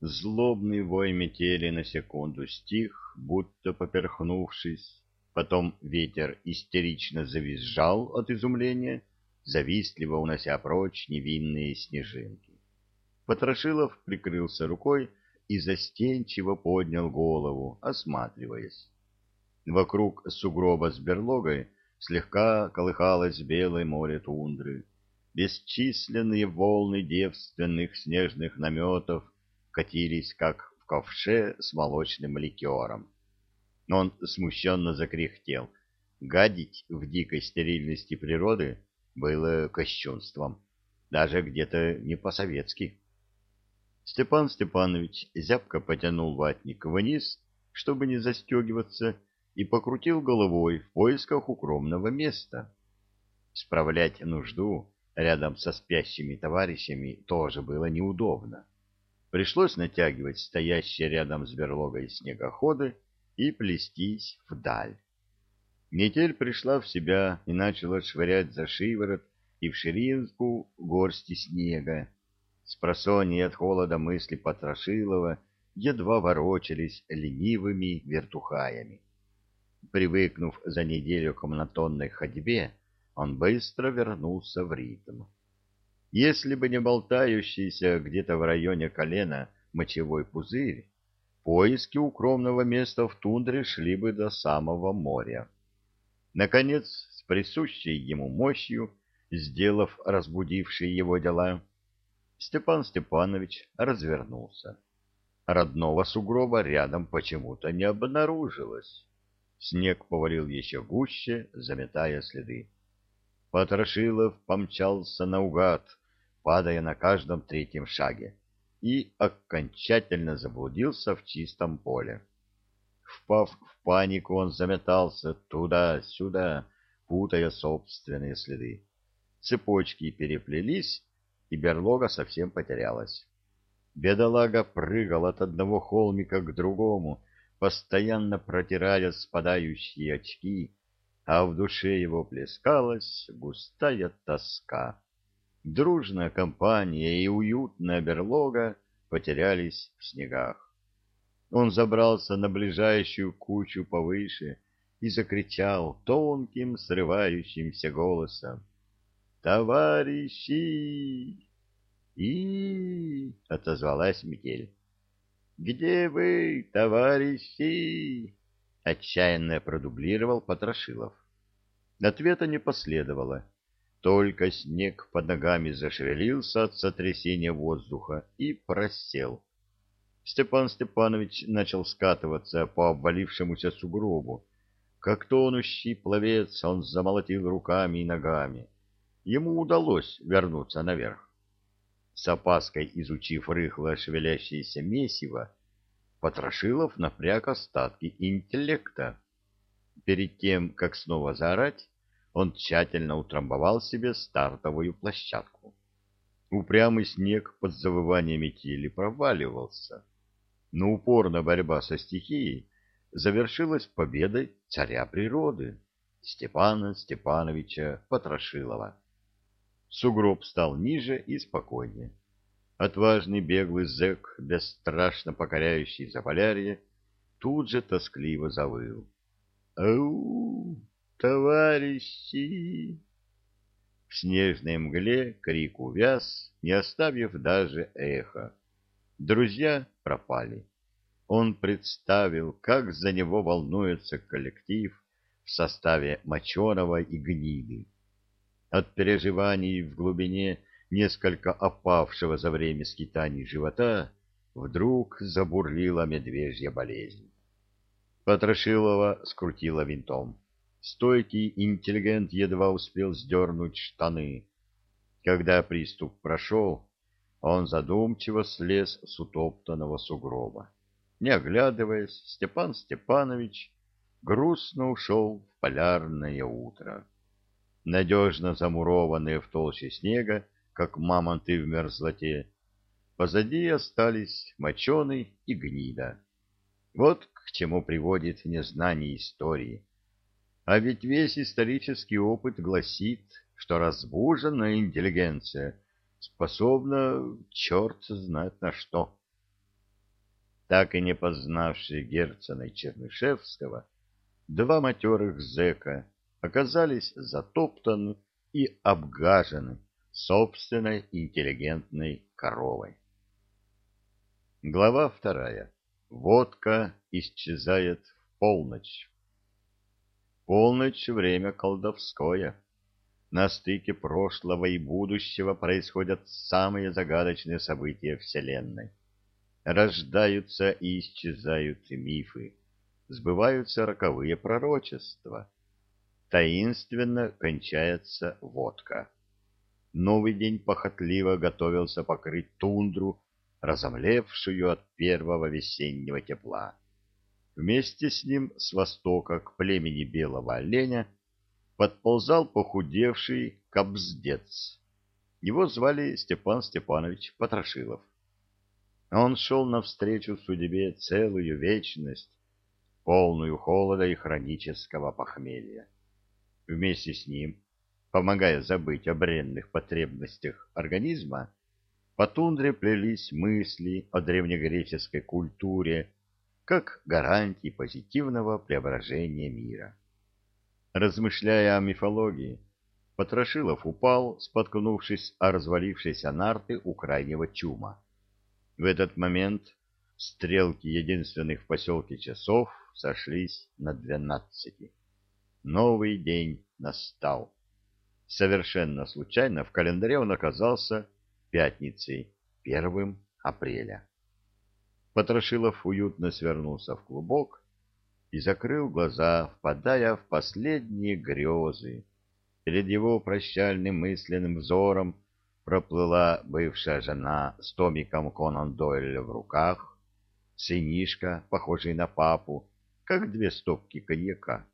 Злобный вой метели на секунду стих, будто поперхнувшись. Потом ветер истерично завизжал от изумления, завистливо унося прочь невинные снежинки. Потрошилов прикрылся рукой и застенчиво поднял голову, осматриваясь. Вокруг сугроба с берлогой слегка колыхалось белое море тундры. Бесчисленные волны девственных снежных наметов катились, как в ковше с молочным ликером. Он смущенно закряхтел. Гадить в дикой стерильности природы было кощунством, даже где-то не по-советски. Степан Степанович зябко потянул ватник вниз, чтобы не застегиваться, и покрутил головой в поисках укромного места. Справлять нужду рядом со спящими товарищами тоже было неудобно. Пришлось натягивать стоящие рядом с берлогой снегоходы и плестись вдаль. Метель пришла в себя и начала швырять за шиворот и в ширинку горсти снега. С просонья от холода мысли Потрошилова едва ворочались ленивыми вертухаями. Привыкнув за неделю к монотонной ходьбе, он быстро вернулся в ритм. Если бы не болтающийся где-то в районе колена мочевой пузырь, поиски укромного места в тундре шли бы до самого моря. Наконец, с присущей ему мощью, сделав разбудившие его дела, Степан Степанович развернулся. Родного сугроба рядом почему-то не обнаружилось. Снег повалил еще гуще, заметая следы. Потрошилов помчался наугад, падая на каждом третьем шаге, и окончательно заблудился в чистом поле. Впав в панику, он заметался туда-сюда, путая собственные следы. Цепочки переплелись, и берлога совсем потерялась. Бедолага прыгал от одного холмика к другому, постоянно протирая спадающие очки, а в душе его плескалась густая тоска. Дружная компания и уютная берлога потерялись в снегах. Он забрался на ближайшую кучу повыше и закричал тонким, срывающимся голосом. «Товарищи!» «И!» — отозвалась метель. «Где вы, товарищи?» — отчаянно продублировал Потрошилов. Ответа не последовало. Только снег под ногами зашевелился от сотрясения воздуха и просел. Степан Степанович начал скатываться по обвалившемуся сугробу. Как тонущий пловец он замолотил руками и ногами. Ему удалось вернуться наверх. С опаской изучив рыхлое шевелящееся месиво, Потрошилов напряг остатки интеллекта. Перед тем, как снова заорать, он тщательно утрамбовал себе стартовую площадку. Упрямый снег под завывание метели проваливался, но упорная борьба со стихией завершилась победой царя природы Степана Степановича Потрошилова. Сугроб стал ниже и спокойнее. Отважный беглый зэк, бесстрашно покоряющий Заполярье, тут же тоскливо завыл. «Ау, товарищи!» В снежной мгле крик увяз, не оставив даже эха. Друзья пропали. Он представил, как за него волнуется коллектив в составе Моченого и Гниды. От переживаний в глубине несколько опавшего за время скитаний живота вдруг забурлила медвежья болезнь. Потрошилова скрутила винтом. Стойкий интеллигент едва успел сдернуть штаны. Когда приступ прошел, он задумчиво слез с утоптанного сугроба. Не оглядываясь, Степан Степанович грустно ушел в полярное утро надежно замурованные в толще снега, как мамонты в мерзлоте. Позади остались моченый и гнида. Вот к чему приводит незнание истории. А ведь весь исторический опыт гласит, что разбуженная интеллигенция способна черт знает на что. так и не познавшие Герцена и Чернышевского, два матерых зэка оказались затоптаны и обгажены собственной интеллигентной коровой. Глава вторая. Водка исчезает в полночь. Полночь — время колдовское. На стыке прошлого и будущего происходят самые загадочные события Вселенной. Рождаются и исчезают мифы, сбываются роковые пророчества. Таинственно кончается водка. Новый день похотливо готовился покрыть тундру, разомлевшую от первого весеннего тепла. Вместе с ним с востока к племени белого оленя подползал похудевший кобздец. Его звали Степан Степанович Потрошилов. Он шел навстречу судьбе целую вечность, полную холода и хронического похмелья. Вместе с ним, помогая забыть о бренных потребностях организма, по тундре плелись мысли о древнегреческой культуре как гарантии позитивного преображения мира. Размышляя о мифологии, Потрошилов упал, споткнувшись о развалившейся нарты у крайнего чума. В этот момент стрелки единственных в поселке часов сошлись на двенадцати. Новый день настал. Совершенно случайно в календаре он оказался пятницей, первым апреля. Потрошилов уютно свернулся в клубок и закрыл глаза, впадая в последние грезы. Перед его прощальным мысленным взором проплыла бывшая жена с томиком Конан Дойля в руках, сынишка, похожий на папу, как две стопки коньяка,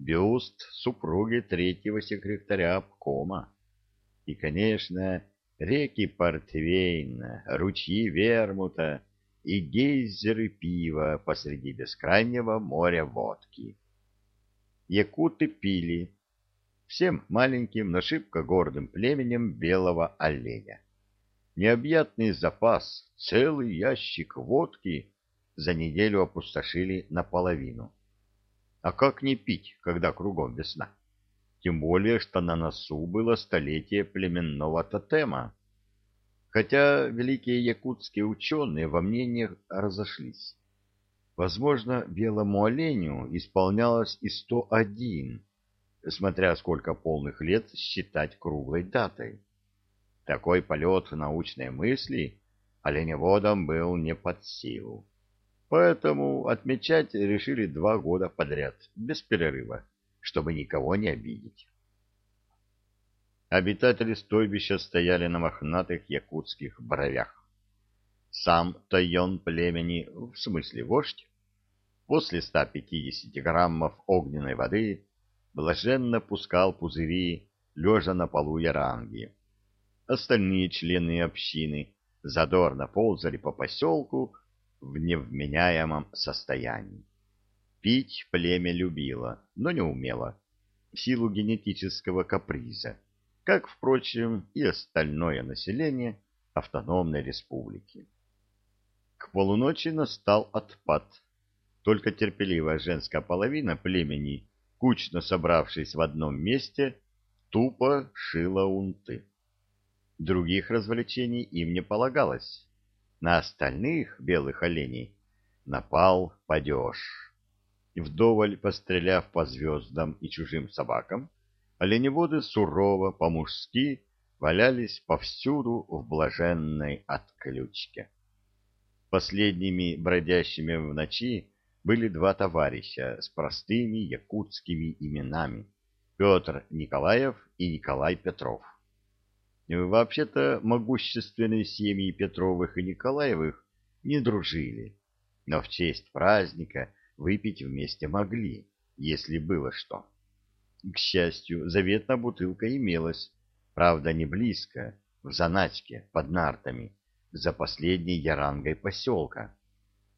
бюст супруги третьего секретаря обкома и, конечно, реки Портвейна, ручьи Вермута и гейзеры пива посреди бескрайнего моря водки. Якуты пили, всем маленьким, но шибко гордым племенем белого оленя. Необъятный запас, целый ящик водки за неделю опустошили наполовину. А как не пить, когда кругом весна? Тем более, что на носу было столетие племенного тотема. Хотя великие якутские ученые во мнениях разошлись. Возможно, белому оленю исполнялось и 101, смотря сколько полных лет считать круглой датой. Такой полет научной мысли оленеводам был не под силу. Поэтому отмечать решили два года подряд, без перерыва, чтобы никого не обидеть. Обитатели стойбища стояли на мохнатых якутских бровях. Сам тайон племени, в смысле вождь, после 150 граммов огненной воды блаженно пускал пузыри, лежа на полу яранги. Остальные члены общины задорно ползали по поселку в невменяемом состоянии. Пить племя любило, но не умело, в силу генетического каприза, как, впрочем, и остальное население автономной республики. К полуночи настал отпад. Только терпеливая женская половина племени кучно собравшись в одном месте, тупо шила унты. Других развлечений им не полагалось. На остальных белых оленей напал падеж. Вдоволь постреляв по звездам и чужим собакам, оленеводы сурово по-мужски валялись повсюду в блаженной отключке. Последними бродящими в ночи были два товарища с простыми якутскими именами — Петр Николаев и Николай Петров. Вообще-то могущественные семьи Петровых и Николаевых не дружили, но в честь праздника выпить вместе могли, если было что. К счастью, заветная бутылка имелась, правда не близко, в заначке, под нартами, за последней ярангой поселка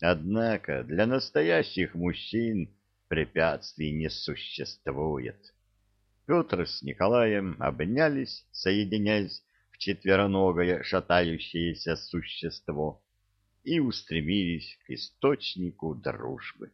Однако для настоящих мужчин препятствий не существует. Петр с Николаем обнялись, соединяясь в четвероногое шатающееся существо. и устремились к источнику дружбы.